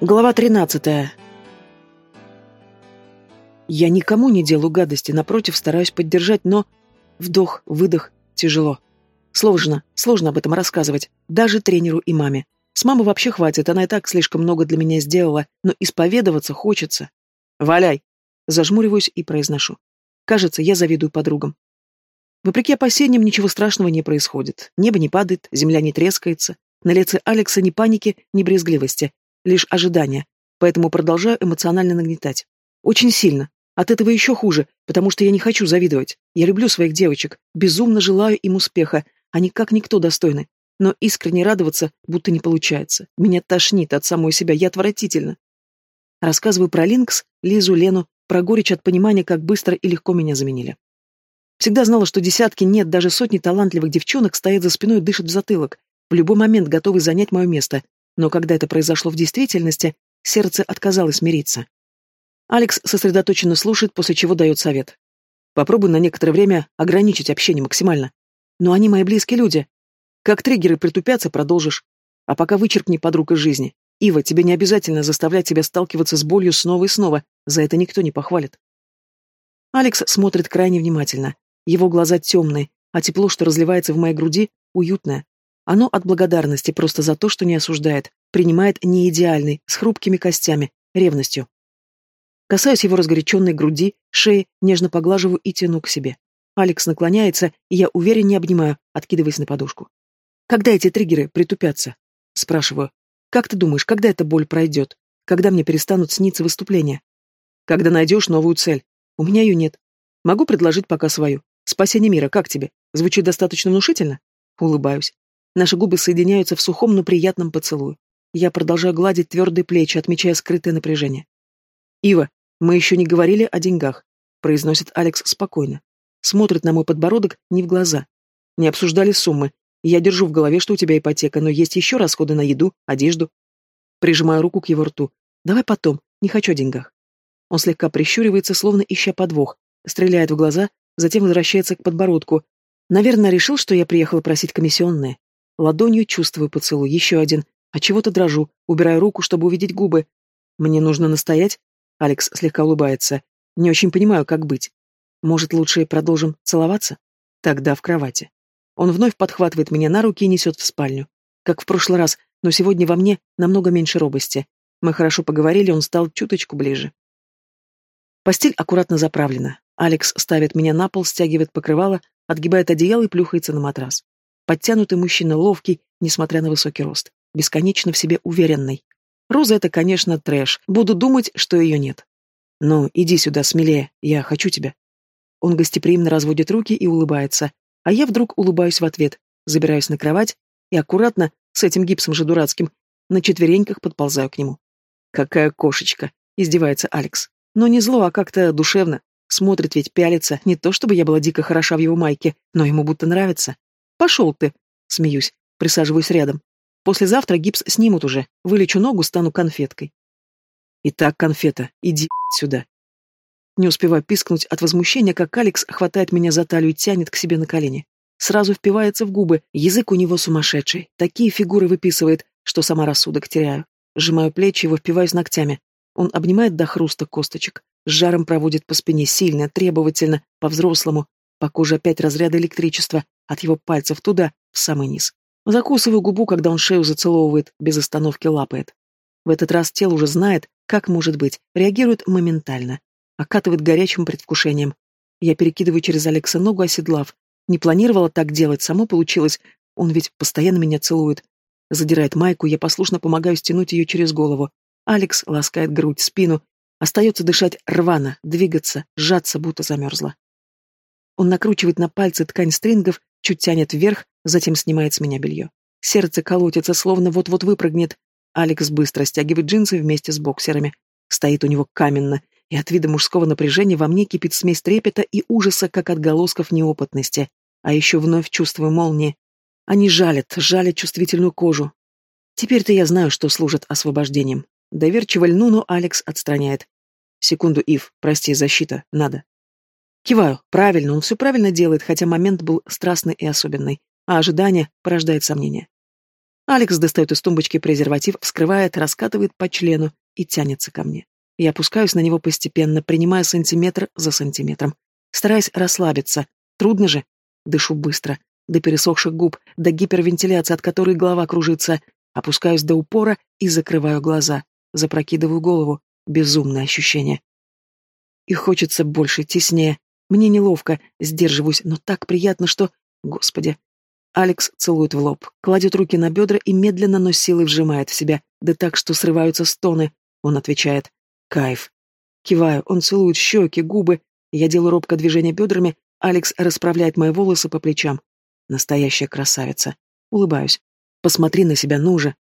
Глава 13. Я никому не делаю гадости, напротив, стараюсь поддержать, но... Вдох, выдох, тяжело. Сложно, сложно об этом рассказывать, даже тренеру и маме. С мамы вообще хватит, она и так слишком много для меня сделала, но исповедоваться хочется. «Валяй!» Зажмуриваюсь и произношу. Кажется, я завидую подругам. Вопреки опасениям, ничего страшного не происходит. Небо не падает, земля не трескается. На лице Алекса ни паники, ни брезгливости лишь ожидание, поэтому продолжаю эмоционально нагнетать. Очень сильно. От этого еще хуже, потому что я не хочу завидовать. Я люблю своих девочек, безумно желаю им успеха, они как никто достойны. Но искренне радоваться будто не получается. Меня тошнит от самой себя, я отвратительно. Рассказываю про Линкс, Лизу, Лену, про горечь от понимания, как быстро и легко меня заменили. Всегда знала, что десятки, нет, даже сотни талантливых девчонок стоят за спиной и дышат в затылок, в любой момент готовы занять мое место, но когда это произошло в действительности, сердце отказалось мириться. Алекс сосредоточенно слушает, после чего дает совет. Попробуй на некоторое время ограничить общение максимально. Но они мои близкие люди. Как триггеры притупятся, продолжишь. А пока вычеркни подруг из жизни. Ива, тебе не обязательно заставлять тебя сталкиваться с болью снова и снова. За это никто не похвалит. Алекс смотрит крайне внимательно. Его глаза темные, а тепло, что разливается в моей груди, уютное. Оно от благодарности просто за то, что не осуждает, принимает неидеальный, с хрупкими костями, ревностью. Касаюсь его разгоряченной груди, шеи, нежно поглаживаю и тяну к себе. Алекс наклоняется, и я увереннее обнимаю, откидываясь на подушку. «Когда эти триггеры притупятся?» Спрашиваю. «Как ты думаешь, когда эта боль пройдет? Когда мне перестанут сниться выступления?» «Когда найдешь новую цель. У меня ее нет. Могу предложить пока свою. Спасение мира, как тебе? Звучит достаточно внушительно?» Улыбаюсь. Наши губы соединяются в сухом, но приятном поцелуе. Я продолжаю гладить твердые плечи, отмечая скрытое напряжение. «Ива, мы еще не говорили о деньгах», — произносит Алекс спокойно. Смотрит на мой подбородок не в глаза. Не обсуждали суммы. Я держу в голове, что у тебя ипотека, но есть еще расходы на еду, одежду. Прижимаю руку к его рту. Давай потом, не хочу о деньгах. Он слегка прищуривается, словно ища подвох, стреляет в глаза, затем возвращается к подбородку. Наверное, решил, что я приехала просить комиссионные. Ладонью чувствую поцелуй, еще один. А чего-то дрожу, убираю руку, чтобы увидеть губы. Мне нужно настоять? Алекс слегка улыбается. Не очень понимаю, как быть. Может, лучше продолжим целоваться? Тогда в кровати. Он вновь подхватывает меня на руки и несет в спальню. Как в прошлый раз, но сегодня во мне намного меньше робости. Мы хорошо поговорили, он стал чуточку ближе. Постель аккуратно заправлена. Алекс ставит меня на пол, стягивает покрывало, отгибает одеяло и плюхается на матрас. Подтянутый мужчина ловкий, несмотря на высокий рост. Бесконечно в себе уверенный. Роза — это, конечно, трэш. Буду думать, что ее нет. Ну, иди сюда, смелее. Я хочу тебя. Он гостеприимно разводит руки и улыбается. А я вдруг улыбаюсь в ответ, забираюсь на кровать и аккуратно, с этим гипсом же дурацким, на четвереньках подползаю к нему. «Какая кошечка!» — издевается Алекс. Но не зло, а как-то душевно. Смотрит ведь, пялится. Не то чтобы я была дико хороша в его майке, но ему будто нравится. «Пошел ты!» — смеюсь, присаживаюсь рядом. «Послезавтра гипс снимут уже, вылечу ногу, стану конфеткой». «Итак, конфета, иди сюда». Не успеваю пискнуть от возмущения, как Алекс хватает меня за талию и тянет к себе на колени. Сразу впивается в губы, язык у него сумасшедший. Такие фигуры выписывает, что сама рассудок теряю. Сжимаю плечи, его впиваюсь ногтями. Он обнимает до хруста косточек. С жаром проводит по спине сильно, требовательно, по-взрослому. По коже опять разряды электричества, от его пальцев туда, в самый низ. Закусываю губу, когда он шею зацеловывает, без остановки лапает. В этот раз тело уже знает, как может быть, реагирует моментально. Окатывает горячим предвкушением. Я перекидываю через Алекса ногу, оседлав. Не планировала так делать, само получилось. Он ведь постоянно меня целует. Задирает майку, я послушно помогаю стянуть ее через голову. Алекс ласкает грудь, спину. Остается дышать рвано, двигаться, сжаться, будто замерзла. Он накручивает на пальцы ткань стрингов, чуть тянет вверх, затем снимает с меня белье. Сердце колотится, словно вот-вот выпрыгнет. Алекс быстро стягивает джинсы вместе с боксерами. Стоит у него каменно, и от вида мужского напряжения во мне кипит смесь трепета и ужаса, как отголосков неопытности. А еще вновь чувствую молнии. Они жалят, жалят чувствительную кожу. Теперь-то я знаю, что служит освобождением. Доверчиво льну, но Алекс отстраняет. Секунду, Ив, прости, защита, надо. Киваю. Правильно, он все правильно делает, хотя момент был страстный и особенный, а ожидание порождает сомнения. Алекс достает из тумбочки презерватив, вскрывает, раскатывает по члену и тянется ко мне. Я опускаюсь на него постепенно, принимая сантиметр за сантиметром. Стараясь расслабиться. Трудно же. Дышу быстро. До пересохших губ, до гипервентиляции, от которой голова кружится. Опускаюсь до упора и закрываю глаза. Запрокидываю голову. Безумное ощущение. И хочется больше, теснее. Мне неловко, сдерживаюсь, но так приятно, что... Господи. Алекс целует в лоб, кладет руки на бедра и медленно, но силой вжимает в себя, да так, что срываются стоны. Он отвечает. Кайф. Киваю, он целует щеки, губы. Я делаю робкое движение бедрами, Алекс расправляет мои волосы по плечам. Настоящая красавица. Улыбаюсь. Посмотри на себя, ну же.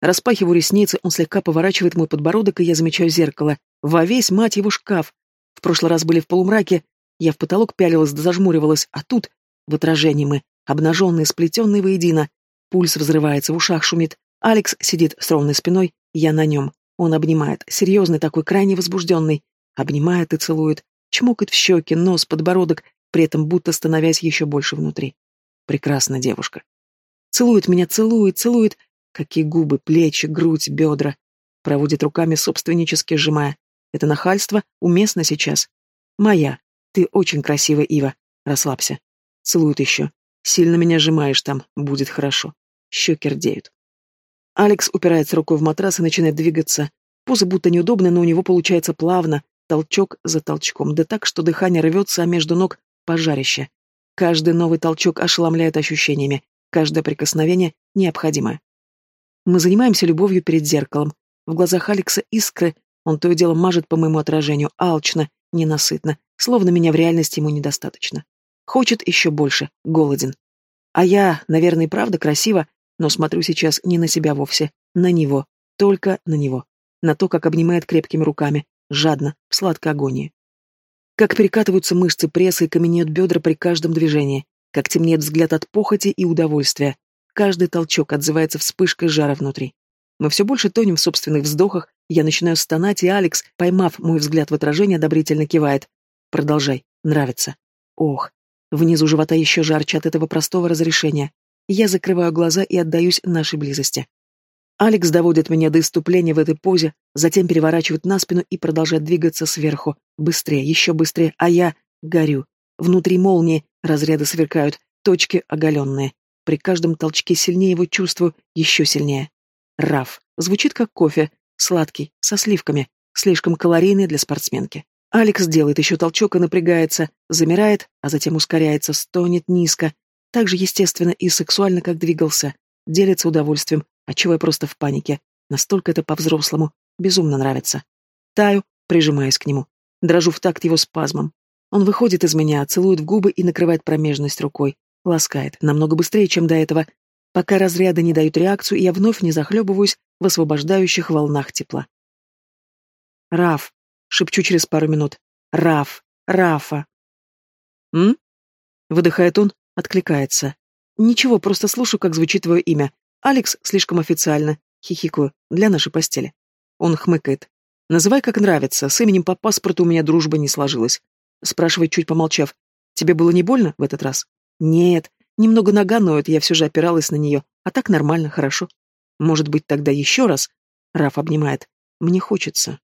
Распахиваю ресницы, он слегка поворачивает мой подбородок, и я замечаю зеркало. Во весь, мать его, шкаф. В прошлый раз были в полумраке, я в потолок пялилась да зажмуривалась, а тут, в отражении мы, обнаженные, сплетенные воедино. Пульс взрывается, в ушах шумит. Алекс сидит с ровной спиной, я на нем. Он обнимает, серьезный такой, крайне возбужденный. Обнимает и целует, чмокает в щеки, нос, подбородок, при этом будто становясь еще больше внутри. Прекрасная девушка. Целует меня, целует, целует. Какие губы, плечи, грудь, бедра. Проводит руками, собственнически сжимая. Это нахальство уместно сейчас. Моя. Ты очень красивая, Ива. Расслабься. Целует еще. Сильно меня сжимаешь там. Будет хорошо. Щеки рдеют. Алекс упирается рукой в матрас и начинает двигаться. Поза будто неудобная, но у него получается плавно, толчок за толчком, да так, что дыхание рвется, а между ног пожарище. Каждый новый толчок ошеломляет ощущениями, каждое прикосновение необходимое. Мы занимаемся любовью перед зеркалом. В глазах Алекса искры, он то и дело мажет по моему отражению, алчно, ненасытно, словно меня в реальности ему недостаточно. Хочет еще больше, голоден. А я, наверное, и правда красиво, но смотрю сейчас не на себя вовсе, на него, только на него. На то, как обнимает крепкими руками, жадно, в сладкой агонии. Как перекатываются мышцы пресса и каменеют бедра при каждом движении, как темнеет взгляд от похоти и удовольствия. Каждый толчок отзывается вспышкой жара внутри. Мы все больше тонем в собственных вздохах, я начинаю стонать, и Алекс, поймав мой взгляд в отражение, одобрительно кивает. Продолжай. Нравится. Ох. Внизу живота еще жарче от этого простого разрешения. Я закрываю глаза и отдаюсь нашей близости. Алекс доводит меня до иступления в этой позе, затем переворачивает на спину и продолжает двигаться сверху. Быстрее, еще быстрее, а я горю. Внутри молнии разряды сверкают, точки оголенные. При каждом толчке сильнее его чувствую, еще сильнее. Раф. Звучит как кофе, Сладкий, со сливками, слишком калорийный для спортсменки. Алекс делает еще толчок и напрягается, замирает, а затем ускоряется, стонет низко, так же естественно и сексуально, как двигался, делится удовольствием, отчего я просто в панике. Настолько это по-взрослому, безумно нравится. Таю, прижимаясь к нему. Дрожу в такт его спазмом. Он выходит из меня, целует в губы и накрывает промежность рукой. Ласкает, намного быстрее, чем до этого, пока разряды не дают реакцию, и я вновь не захлебываюсь в освобождающих волнах тепла. «Раф!» — шепчу через пару минут. «Раф! Рафа!» «М?» — выдыхает он, откликается. «Ничего, просто слушаю, как звучит твое имя. Алекс слишком официально. Хихикаю. Для нашей постели». Он хмыкает. «Называй, как нравится. С именем по паспорту у меня дружба не сложилась». Спрашивает, чуть помолчав. «Тебе было не больно в этот раз?» «Нет. Немного нога ноет, я все же опиралась на нее. А так нормально, хорошо. Может быть, тогда еще раз? Раф обнимает. Мне хочется.